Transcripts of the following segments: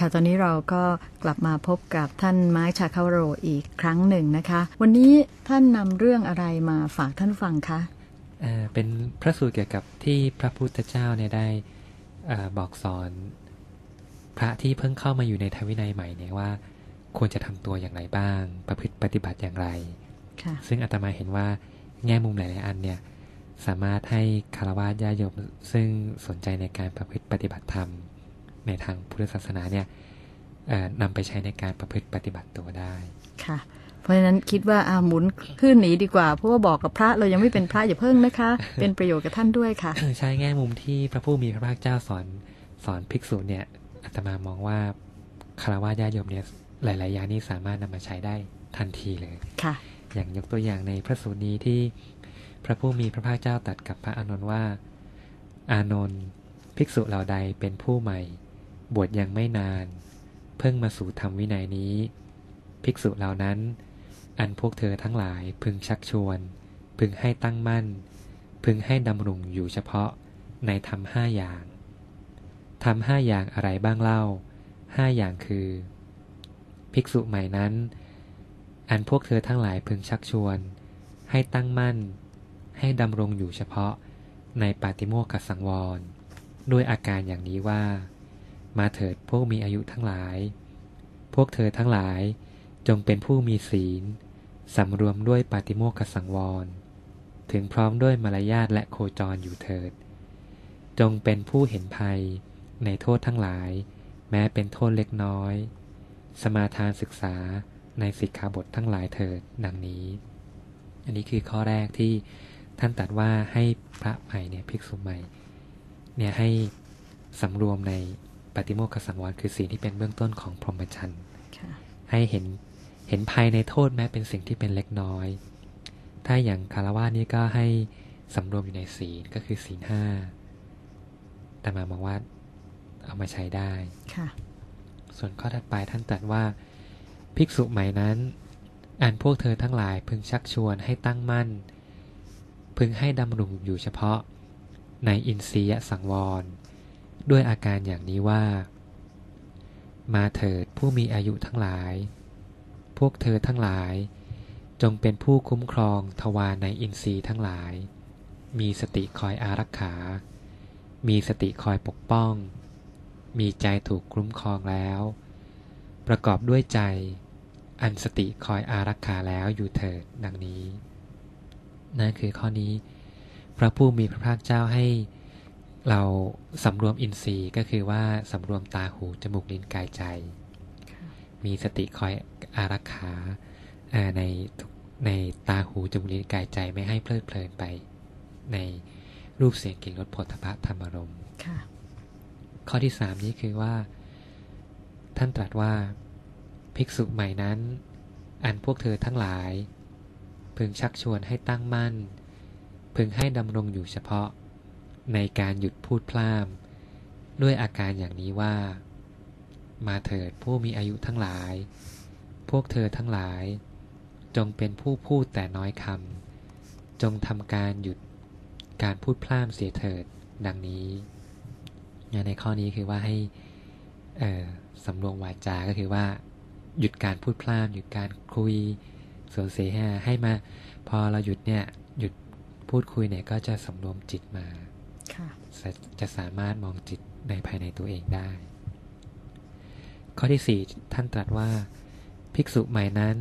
ค่ะ ตอนนี้เราก็กลับมาพบกับท่านไม้ชาคาวโรอีกครั้งหนึ่งนะคะ วันนี้ท่านนำเรื่องอะไรมาฝากท่านฟังคะอ่าเป็นพระสูตรเกี่ยวกับที่พระพุทธเจ้าเนี่ยได้อาบอกสอนพระที่เพิ่งเข้ามาอยู่ในทวินัยใหม่เนี่ยว่า ควรจะทำตัวอย่างไรบ้าง ประพฤติปฏิบัติอย่างไรค่ะซึ่งอาตมาเห็นว่าแง่มุมหลายๆอันเนี่ยสามารถให้คารวะญาติโยมซึ่งสนใจในการประพฤติปฏิบัติธรรม ในทางพุทธศาสนาเนี่ยเอ่อนำไปใช้ในการประพฤติปฏิบัติตัวได้ ค่ะ เพราะฉะนั้นคิดว่าอาหมุนขึ้นหนีดีกว่า เพราะว่าบอกกับพระเรายังไม่เป็นพระอย่าเพิ่งนะคะ เป็นประโยชน์กับท่านด้วยค่ะ ใช้แง่มุมที่พระผู้มีพระภาคเจ้าสอนสอนภิกษุเนี่ยอาตมามองว่าคารวะญาติโยมเนี่ยหลาย ๆ อย่างนี้สามารถนำมาใช้ได้ทันทีเลยค่ะ อย่างยกตัวอย่างในพระสูตรนี้ที่พระผู้มีพระภาคเจ้าตรัสกับพระอานนท์ว่า อานนท์ภิกษุเหล่าใดเป็นผู้ใหม่ บวชยังไม่นาน เพิ่งมาสู่ธรรมวินัยนี้ ภิกษุเหล่านั้น อันพวกเธอทั้งหลายพึงชักชวน พึงให้ตั้งมั่น พึงให้ดำรงอยู่เฉพาะในธรรมห้าอย่างทำห้าอย่างอะไรบ้างเล่าห้าอย่างคือ ภิกษุใหม่นั้น อันพวกเธอทั้งหลายพึงชักชวน ให้ตั้งมั่น ให้ดำรงอยู่เฉพาะในปาติโมกขสังวร ด้วยอาการอย่างนี้ว่า มาเถิดพวกมีอายุทั้งหลาย พวกเธอทั้งหลายจงเป็นผู้มีศีล สำรวมด้วยปาติโมกขสังวร ถึงพร้อมด้วยมารยาทและโคจรอยู่เถิด จงเป็นผู้เห็นภัยในโทษทั้งหลาย แม้เป็นโทษเล็กน้อย สมาทานศึกษาในสิกขาบททั้งหลายเถิดดังนี้ อันนี้คือข้อแรกที่ท่านตรัสว่าให้พระใหม่เนี่ยภิกษุใหม่เนี่ยให้สำรวมใน ฏิโมกขสังวรคือสิ่งที่เป็นเบื้องต้นของพรหมจรรย์ค่ะให้เห็นเห็นภัยในโทษแม้เป็นสิ่งที่เป็นเล็กน้อย ถ้าอย่างคารวะนี่ก็ให้สำรวมอยู่ในศีลก็คือศีลห้าแต่มามองว่าเอามาใช้ได้ค่ะ ส่วนข้อถัดไปท่านตรัสว่า ภิกษุใหม่นั้นอันพวกเธอทั้งหลายพึงชักชวนให้ตั้งมั่น พึงให้ดำรงอยู่เฉพาะ ในอินทรียสังวร ด้วยอาการอย่างนี้ว่า มาเถิดผู้มีอายุทั้งหลาย พวกเธอทั้งหลาย จงเป็นผู้คุ้มครองทวารในอินทรีย์ทั้งหลาย มีสติคอยอารักขา มีสติคอยปกป้อง มีใจถูกคุ้มครองแล้ว ประกอบด้วยใจ อันสติคอยอารักขาแล้วอยู่เถิดดังนี้นั่นคือข้อนี้ พระผู้มีพระภาคเจ้าให้ เราสำรวมอินทรีย์ก็คือว่าสำรวมตาหูจมูกลิ้นกายใจ มีสติคอยอารักขาเอ่อในทุกในตาหูจมูกลิ้นกายใจไม่ให้เพลิดเพลินไป ในรูปเสียงกลิ่นรสผลทพะธรรมารมณ์ค่ะข้อที่สามนี้คือว่า ท่านตรัสว่าภิกษุใหม่นั้น อันพวกเธอทั้งหลาย พึงชักชวนให้ตั้งมั่น พึงให้ดำรงอยู่เฉพาะ ในการหยุดพูดพล่าม ด้วยอาการอย่างนี้ว่า มาเถิดผู้มีอายุทั้งหลาย พวกเธอทั้งหลาย จงเป็นผู้พูดแต่น้อยคำจงทำการหยุดการพูดพล่ามเสียเถิดดังนี้ในข้อนี้คือว่าให้สำรวมวาจา ก็คือว่า หยุดการพูดพล่ามหยุดการคุยส่วนเสหะให้มา พอเราหยุดเนี่ยหยุดพูดคุยเนี่ยก็จะสำรวมจิตมา จะจะสามารถมองจิตในภายในตัวเองได้ ข้อที่สี่ท่านตรัสว่า ภิกษุใหม่นั้น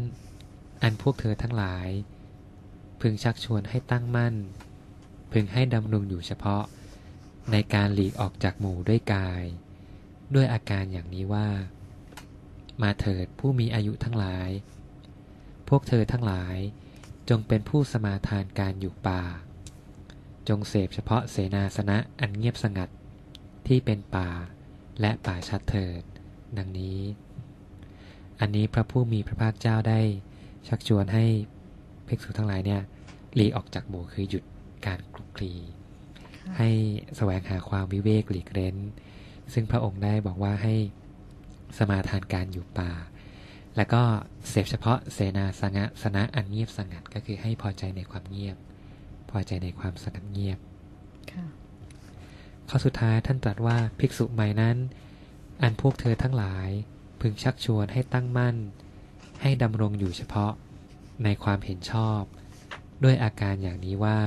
อันพวกเธอทั้งหลาย พึงชักชวนให้ตั้งมั่น พึงให้ดำรงอยู่เฉพาะ ในการหลีกออกจากหมู่ด้วยกาย ด้วยอาการอย่างนี้ว่า มาเถิดผู้มีอายุทั้งหลาย พวกเธอทั้งหลายจงเป็นผู้สมาทานการอยู่ป่า จงเสพเฉพาะเสนาสนะอันเงียบสงัด ที่เป็นป่าและป่าชัดเถิด ดังนี้ อันนี้พระผู้มีพระภาคเจ้าได้ ชักชวนให้ภิกษุทั้งหลายเนี่ยหลีกออกจากหมู่คือหยุดการคลุกคลี ให้แสวงหาความวิเวกหลีกเร้น ซึ่งพระองค์ได้บอกว่าให้สมาทานการอยู่ป่า แล้วก็เสพเฉพาะเสนาสนะสนะอันเงียบสงัดก็คือให้พอใจในความเงียบ พอใจในความสงัดเงียบค่ะข้อสุดท้ายท่านตรัสว่าภิกษุใหม่นั้น อันพวกเธอทั้งหลาย พึงชักชวนให้ตั้งมั่น ให้ดำรงอยู่เฉพาะในความเห็นชอบ ด้วยอาการอย่างนี้ว่า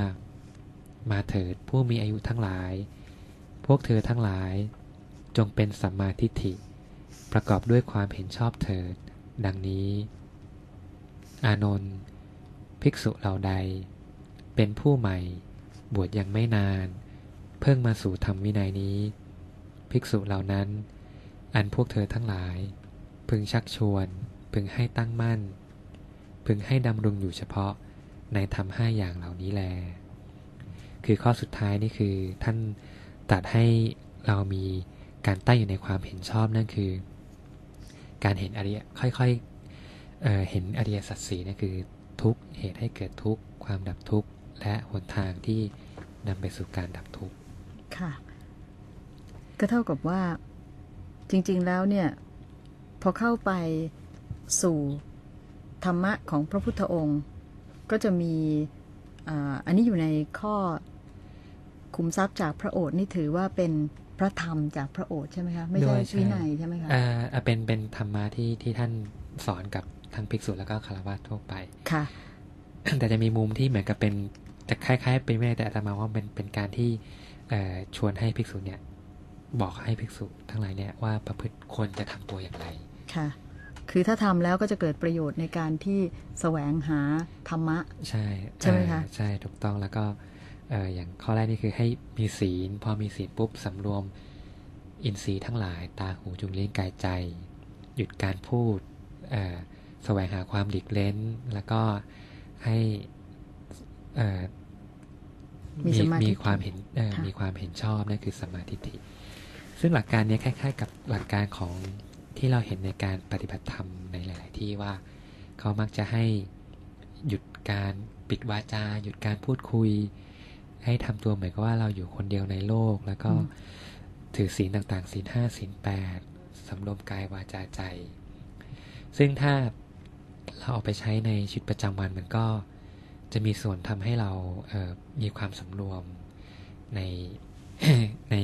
มาเถิดผู้มีอายุทั้งหลาย พวกเธอทั้งหลาย จงเป็นสัมมาทิฏฐิ ประกอบด้วยความเห็นชอบเถิด ดังนี้ อานนท์ภิกษุเหล่าใด เป็นผู้ใหม่ บวชยังไม่นาน เพิ่งมาสู่ธรรมวินัยนี้ ภิกษุเหล่านั้น อันพวกเธอทั้งหลาย พึงชักชวน พึงให้ตั้งมั่น พึงให้ดำรงอยู่เฉพาะในธรรมห้าอย่างเหล่านี้แล คือข้อสุดท้ายนี่คือท่านตัดให้เรามีการตั้งอยู่ในความเห็นชอบนั่นคือ การเห็นอริยค่อยๆเเห็นอริยสัจสีนั่นคือทุกเหตุให้เกิดทุกความดับทุกข์ และหนทางที่นำไปสู่การดับทุกข์ค่ะ ก็เท่ากับว่าจริง ๆ แล้วเนี่ย พอเข้าไปสู่ธรรมะของพระพุทธองค์ ก็จะมีอาอันนี้อยู่ในข้อคุมทรัพย์จากพระโอษฐ์นี่ถือว่าเป็นพระธรรมจากพระโอษฐ์ใช่ไหมคะไม่ใช่ด้วยใช่วินัยใช่ไหมคะอ่าอ่าเป็นเป็นธรรมะที่ที่ท่านสอนกับทั้งภิกษุแล้วก็คารวะทั่วไปค่ะ แต่จะมีมุมที่เหมือนกับเป็น จะคล้ายๆเป็นไม่ได้แต่อาตมาว่าเป็นเป็นการที่เอ่อชวนให้ภิกษุเนี่ยบอกให้ภิกษุทั้งหลายเนี่ยว่าประพฤติควรจะทำตัวอย่างไร ค่ะ คือถ้าทำแล้วก็จะเกิดประโยชน์ในการที่แสวงหาธรรมะ ใช่ใช่ไหมคะเอ่อใช่ถูกต้องแล้วก็เอ่ออย่างข้อแรกนี่คือให้มีศีล พอมีศีลปุ๊บสำรวมอินทรีย์ทั้งหลาย ตาหูจมูกลิ้นกายใจ หยุดการพูดเอ่อแสวงหาความหลีกเล้น แล้วก็ให้เอ่อ มีสมาธิมีความเห็นเอ่อค่ะมีความเห็นชอบนั่นคือสมาธิฏฐิ ซึ่งหลักการเนี้ยคล้ายๆ กับหลักการของที่เราเห็นในการปฏิบัติธรรมในหลาย ๆ ที่ว่าเขามักจะให้หยุดการปิดวาจา หยุดการพูดคุย ให้ทำตัวเหมือนกับว่าเราอยู่คนเดียวในโลก แล้วก็อืมถือศีลต่างๆศีลห้าศีลแปดสำรวมกายวาจาใจ ซึ่งถ้าเราเอาไปใช้ในชีวิตประจำวันมันก็ จะมีส่วนทำให้เราเอ่อมีความสำรวมในใน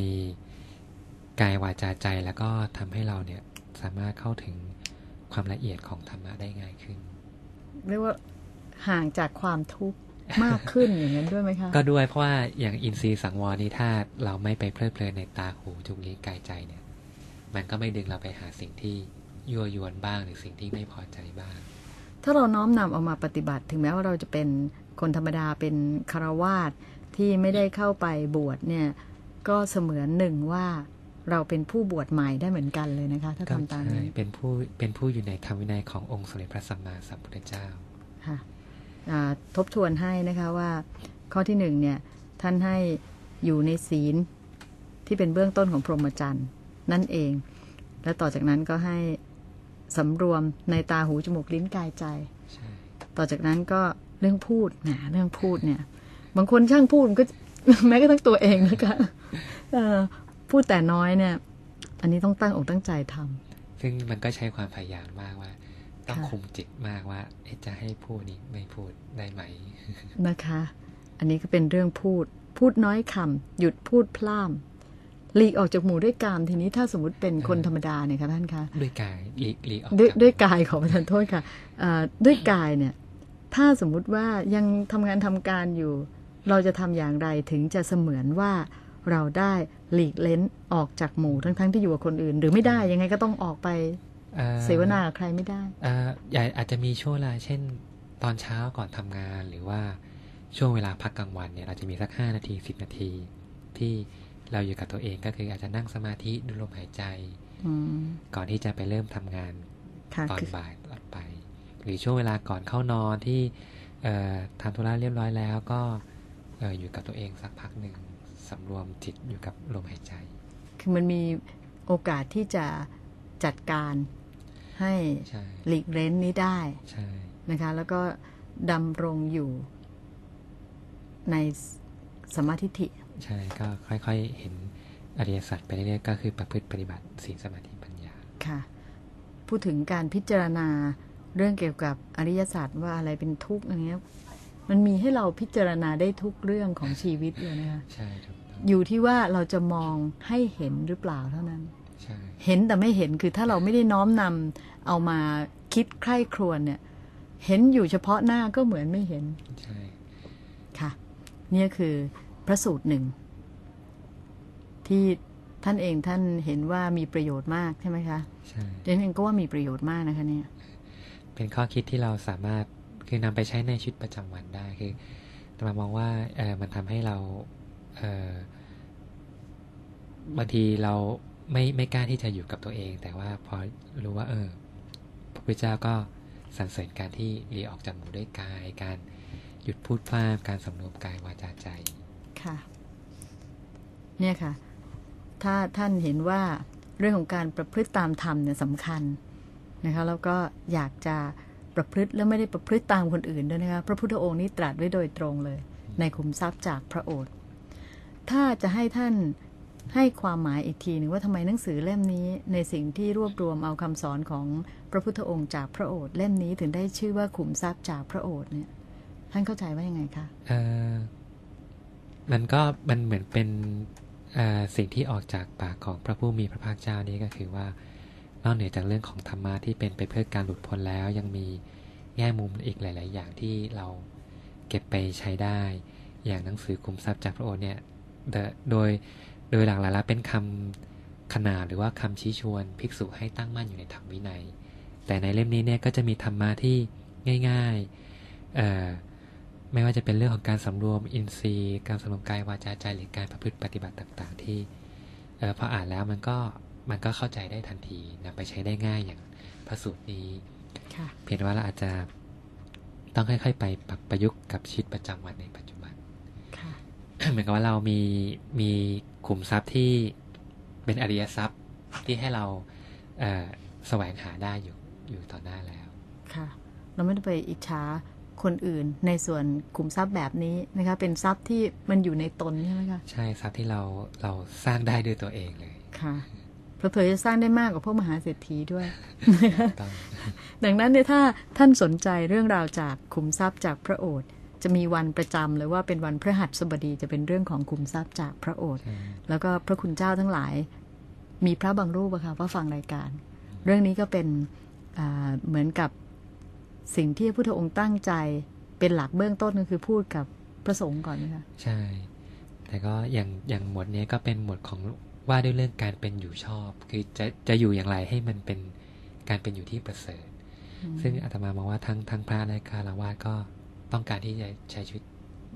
กายวาจาใจแล้วก็ทำให้เราเนี่ยสามารถเข้าถึงความละเอียดของธรรมะได้ง่ายขึ้น เรียกว่าห่างจากความทุกข์มากขึ้นอย่างนั้นด้วยไหมคะ ก็ด้วยเพราะว่าอย่างอินทรีย์สังวรนี้ถ้าเราไม่ไปเพลิดเพลินในตาหูจมูกลิ้นกายใจเนี่ย มันก็ไม่ดึงเราไปหาสิ่งที่ยั่วยวนบ้างหรือสิ่งที่ไม่พอใจบ้าง ถ้าเราน้อมนำเอามาปฏิบัติ ถึงแม้ว่าเราจะเป็นคนธรรมดาเป็นคารวาสที่ไม่ได้เข้าไปบวชเนี่ยก็เสมือนหนึ่งว่าเราเป็นผู้บวชใหม่ได้เหมือนกันเลยนะคะ ถ้าก็ทำตามใช่นี้เป็นผู้เป็นผู้อยู่ในธรรมวินัยขององค์สมเด็จพระสัมมาสัมพุทธเจ้าค่ะอ่าทบทวนให้นะคะว่า ข้อที่หนึ่งเนี่ยท่านให้อยู่ในศีลที่เป็นเบื้องต้นของพรหมจรรย์นั่นเอง และต่อจากนั้นก็ให้ สำรวมในตาหูจมูกลิ้นกายใจใช่ต่อจากนั้นก็เรื่องพูดแหมเรื่องพูดเนี่ย บางคนช่างพูดมันก็แม้กระทั่งตัวเองนะคะเอ่อพูดแต่น้อยเนี่ย อันนี้ต้องตั้งอกตั้งใจทำซึ่งมันก็ใช้ความพยายามมากว่า ต้องค่ะคุมจิตมากว่าเอ๊ะจะให้พูดนี้ไม่พูดได้ไหมนะคะ อันนี้ก็เป็นเรื่องพูด พูดน้อยคำหยุดพูดพล่าม หลีกออกจากหมู่ด้วยกามทีนี้ถ้าสมมติเป็นคนธรรมดาเนี่ยค่ะท่านคะด้วยกายหลีกหลีกออกด้วยจากด้วยกายขอประทานโทษค่ะเอ่อด้วยกายเนี่ย ถ้าสมมุติว่ายังทำงานทำการอยู่ เราจะทำอย่างไรถึงจะเสมือนว่าเราได้หลีกเล้นออกจากหมู่ทั้งๆที่อยู่กับคนอื่น หรือไม่ได้ยังไงก็ต้องออกไปอ่อเสวนากับใครไม่ได้อ่าอย่าอาจจะมีช่วงเวลาเช่น ตอนเช้าก่อนทำงานหรือว่าช่วงเวลาพักกลางวันเนี่ย เราจะมีสักห้านาทีสิบนาทีที่ เราอยู่กับตัวเองก็คืออาจจะนั่งสมาธิดูลมหายใจอืมก่อนที่จะไปเริ่มทำงานค่ะตอนคือบ่ายต่อไป หรือช่วงเวลาก่อนเข้านอนที่เอ่อทำธุระเรียบร้อยแล้วก็เอ่ออยู่กับตัวเองสักพักหนึ่งสำรวมจิตอยู่กับลมหายใจ คือมันมีโอกาสที่จะจัดการให้ใช่หลีกเล้นนี้ได้ใช่นะคะ แล้วก็ดำรงอยู่ในสมาธิิ ใช่ก็ค่อยๆเห็นอริยสัจไปเรื่อยๆก็คือประพฤติปฏิบัติศีลสมาธิปัญญาค่ะ พูดถึงการพิจารณาเรื่องเกี่ยวกับอริยศาสตร์ว่าอะไรเป็นทุกข์อย่างเงี้ยมันมีให้เราพิจารณาได้ทุกเรื่องของชีวิตเลยนะคะใช่ถูกต้องอยู่ที่ว่าเราจะมองให้เห็นหรือเปล่าเท่านั้นใช่เห็นแต่ไม่เห็นคือถ้าเราไม่ได้น้อมนำเอามาคิดใคร่ครวญเนี่ย เห็นอยู่เฉพาะหน้าก็เหมือนไม่เห็น ใช่ ค่ะเนี่ยคือ พระสูตรหนึ่ง ที่ท่านเองท่านเห็นว่ามีประโยชน์มากใช่ไหมคะใช่เดนเองก็ว่ามีประโยชน์มากนะคะเนี่ย เป็นข้อคิดที่เราสามารถคือนำไปใช้ในชีวิตประจำวันได้คือตมามองว่าเออมันทำให้เราเออบางทีเราไม่ไม่กล้าที่จะอยู่กับตัวเอง แต่ว่าพอรู้ว่า เออ พระพุทธเจ้าก็สรรเสริญการที่หลีออกจากหมู่ด้วยกาย การหยุดพูดพลาดการสำรวมกายวาจาใจ ค่ะ เนี่ยค่ะ ถ้าท่านเห็นว่าเรื่องของการประพฤติตามธรรมเนี่ยสำคัญนะคะแล้วก็อยากจะประพฤติแล้วไม่ได้ประพฤติตามคนอื่นด้วยนะคะพระพุทธองค์นี้ตรัสไว้โดยตรงเลย ในขุมทรัพย์จากพระโอษฐ์ถ้าจะให้ท่านให้ความหมายอีกทีหนึ่งว่าทำไมหนังสือเล่มนี้ในสิ่งที่รวบรวมเอาคำสอนของพระพุทธองค์จากพระโอษฐ์เล่มนี้ถึงได้ชื่อว่าขุมทรัพย์จากพระโอษฐ์เนี่ยท่านเข้าใจว่ายังไงคะ มันก็มันเหมือนเป็นสิ่งที่ออกจากปากของพระผู้มีพระภาคเจ้านี่ก็คือว่านอกเหนือจากเรื่องของธรรมะที่เป็นไปเพื่อการหลุดพ้นแล้ว ยังมีแง่มุมอีกหลาย ๆ อย่างที่เราเก็บไปใช้ได้ อย่างหนังสือคุมทรัพย์จากพระโอษฐ์เนี่ยโดยโดยหลักๆแล้วเป็นคำขนาดหรือว่าคำชี้ชวนภิกษุให้ตั้งมั่นอยู่ในธรรมวินัย แต่ในเล่มนี้เนี่ยก็จะมีธรรมะที่ง่ายๆเอ่อ ไม่ว่าจะเป็นเรื่องของการสำรวมอินทรีย์ การสำรวมกายวาจาใจหรือการประพฤติปฏิบัติต่าง ๆ ที่เออพออ่านแล้วมันก็มันก็เข้าใจได้ทันทีนำไปใช้ได้ง่ายอย่างพระสูตรนี้ค่ะเพียงแต่ว่าเราอาจจะต้องค่อยๆ ไปปรับประยุกต์กับชีวิตประจำวันในปัจจุบันค่ะเหมือนกับว่าเรามีมีขุมทรัพย์ที่เป็นอริยทรัพย์ที่ให้เราเอ่อแสวงหาได้อยู่อยู่ต่อหน้าแล้ว ค่ะ เราไม่ได้ไปอิจฉา คนอื่นในส่วนขุมทรัพย์แบบนี้นะคะ เป็นทรัพย์ที่มันอยู่ในตนใช่ไหมคะใช่ทรัพย์ที่เราเราสร้างได้ด้วยตัวเองเลยค่ะเผลอๆจะสร้างได้มากกว่าพวกมหาเศรษฐีด้วยต้องดังนั้นเนี่ยถ้าท่านสนใจเรื่องราวจากขุมทรัพย์จากพระโอษฐ์จะมีวันประจำหรือว่าเป็นวันพฤหัสบดีจะเป็นเรื่องของขุมทรัพย์จากพระโอษฐ์ใช่แล้วก็พระคุณเจ้าทั้งหลาย มีพระบางรูปอะค่ะว่าฟังรายการ เรื่องนี้ก็เป็นอ่าเหมือนกับ สิ่งที่พระพุทธองค์ตั้งใจเป็นหลักเบื้องต้นก็คือพูดกับพระสงฆ์ก่อนนะคะใช่ แต่ก็อย่างอย่างหมวดเนี้ยก็เป็นหมวดของว่าด้วยเรื่องการเป็นอยู่ชอบ คือจะจะอยู่อย่างไรให้มันเป็นการเป็นอยู่ที่ประเสริฐ ซึ่งอาตมามองว่าทั้งทั้งพระและคารวะก็ต้องการที่จะใช้ชีวิต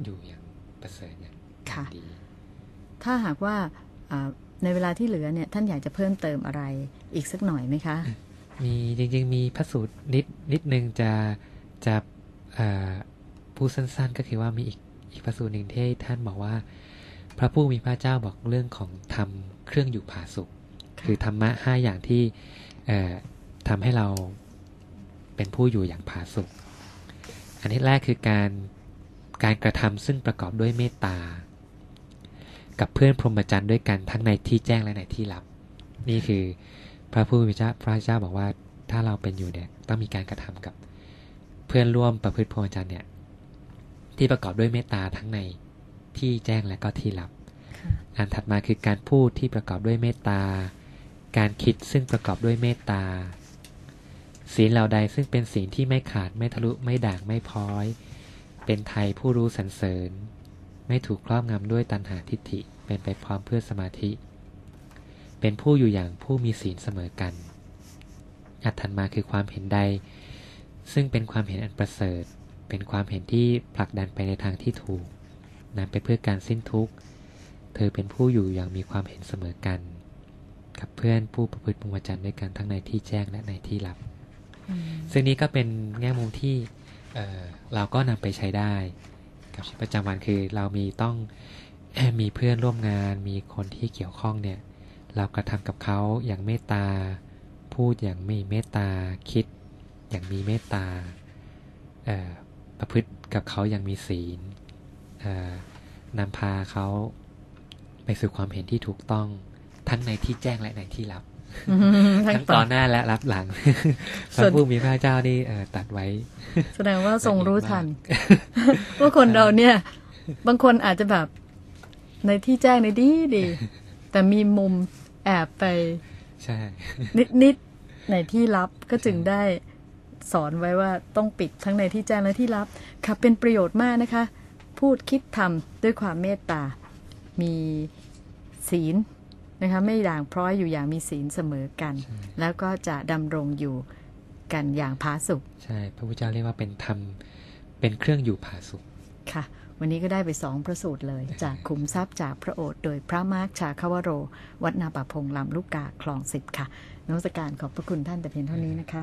อยู่อย่างประเสริฐอย่างค่ะดีถ้าหากว่าอ่าในเวลาที่เหลือเนี่ยท่านอยากจะเพิ่มเติมอะไรอีกสักหน่อยไหมคะ มีจริงๆมีพระสูตรนิดนิดนึงจะจะพูดสั้นๆ ก็คือว่ามีอีกอีกพระสูตรหนึ่งที่ท่านบอกว่า พระผู้มีพระเจ้าบอกเรื่องของทำเครื่องอยู่ผาสุข คือธรรมะห้าอย่างที่ทำให้เราเป็นผู้อยู่อย่างผาสุกอันที่แรกคือการการกระทำซึ่งประกอบด้วยเมตตา กับเพื่อนพรหมจรรย์ด้วยกันทั้งในที่แจ้งและในที่ลับ นี่คือ พระผู้มีพระเจ้าพระเจ้าบอกว่าถ้าเราเป็นอยู่เนี่ยต้องมีการกระทำกับเพื่อนร่วมประพฤติพรหมจรรย์เนี่ย ที่ประกอบด้วยเมตตาทั้งในที่แจ้งและก็ที่ลับ อันถัดมาคือการพูดที่ประกอบด้วยเมตตา การคิดซึ่งประกอบด้วยเมตตา ศีลเหล่าใดซึ่งเป็นศีลที่ไม่ขาดไม่ทะลุไม่ด่างไม่พ้อย เป็นไทยผู้รู้สรรเสริญ ไม่ถูกครอบงำด้วยตัณหาทิฏฐิ เป็นไปพร้อมเพื่อสมาธิ เป็นผู้อยู่อย่างผู้มีศีลเสมอกัน อันถัดมาคือความเห็นใด ซึ่งเป็นความเห็นอันประเสริฐ เป็นความเห็นที่ผลักดันไปในทางที่ถูกนำไปเพื่อการสิ้นทุกข์ เธอเป็นผู้อยู่อย่างมีความเห็นเสมอกัน กับเพื่อนผู้ประพฤติพรหมจรรย์ด้วยกันทั้งในที่แจ้งและในที่ลับอืมซึ่งนี้ก็เป็นแง่มุมที่เอ่อเราก็นำไปใช้ได้กับชีวิตประจำวันคือเรามีต้องมีเพื่อนร่วมงาน มีคนที่เกี่ยวข้องเนี่ย เรากระทำกับเขาอย่างเมตตา พูดอย่างมีเมตตา คิดอย่างมีเมตตาเอ่อประพฤติกับเขาอย่างมีศีลเอ่อนำพาเขาไปสู่ความเห็นที่ถูกต้องทั้งในที่แจ้งและในที่ลับ ทั้งทั้งต่ตออนหน้าและรับหลังพส่วนระผู้มีพระเจ้านี่เอ่อตัดไว้ แสดงว่าทรงรู้ทัน ว่าคนเราเนี่ย บางคนอาจจะแบบในที่แจ้งในดีดี แต่มีมุม แอบไป ใช่ นิดๆในที่ลับก็จึงได้สอนไว้ว่าต้องปิดทั้งในที่แจ้งและที่ลับ ค่ะเป็นประโยชน์มากนะคะ พูดคิดทำด้วยความเมตตา มีศีลนะคะไม่ด่างพร้อยอยู่อย่างมีศีลเสมอกันใช่แล้วก็จะดำรงอยู่กันอย่างผาสุกใช่ พระพุทธเจ้าเรียกว่าเป็นธรรม เป็นเครื่องอยู่ผาสุขค่ะ วันนี้ก็ได้ไปสองพระสูตรเลย จากขุมทรัพย์จากพระโอษฐ์โดยพระมาร์คชาคาวโร วัดนาป่าพงลำลูกกาคลองสิบค่ะนวัตการขอบพระคุณท่านแต่เพียงเท่านี้นะคะ